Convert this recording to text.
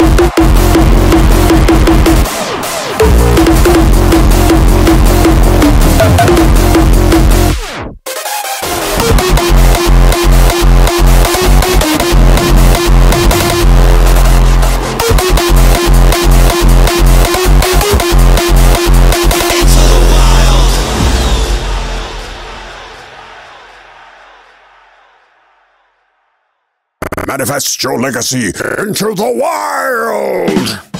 Into Manifest your legacy into the wild!